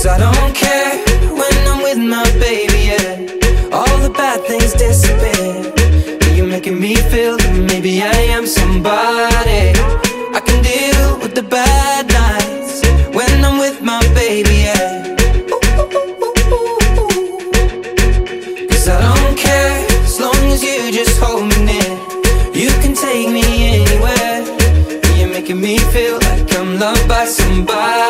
Cause I don't care when I'm with my baby, yeah. All the bad things disappear. You're making me feel that maybe I am somebody. I can deal with the bad nights when I'm with my baby, yeah. Cause I don't care as long as you just hold me near. You can take me anywhere. You're making me feel like I'm loved by somebody.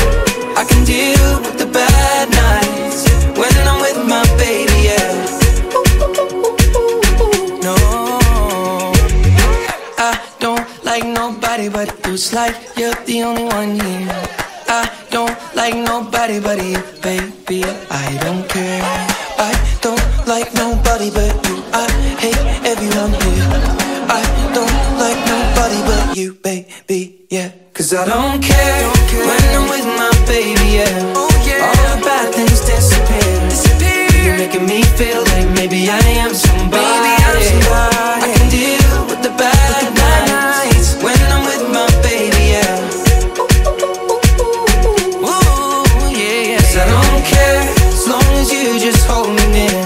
I can deal with the bad nights when I'm with my baby, yeah. No, I don't like nobody but. It's like you're the only one here. I don't like nobody but you, baby. I don't care. I don't like nobody but you. you, baby, yeah. Cause I don't care, don't care. when I'm with my baby, yeah. Oh, yeah. All the bad things disappear. disappear. You're making me feel like maybe I am somebody. Baby, I'm somebody. Can deal with the bad, nights. when I'm with my baby, yeah. Cause I don't care as long as you just hold me near.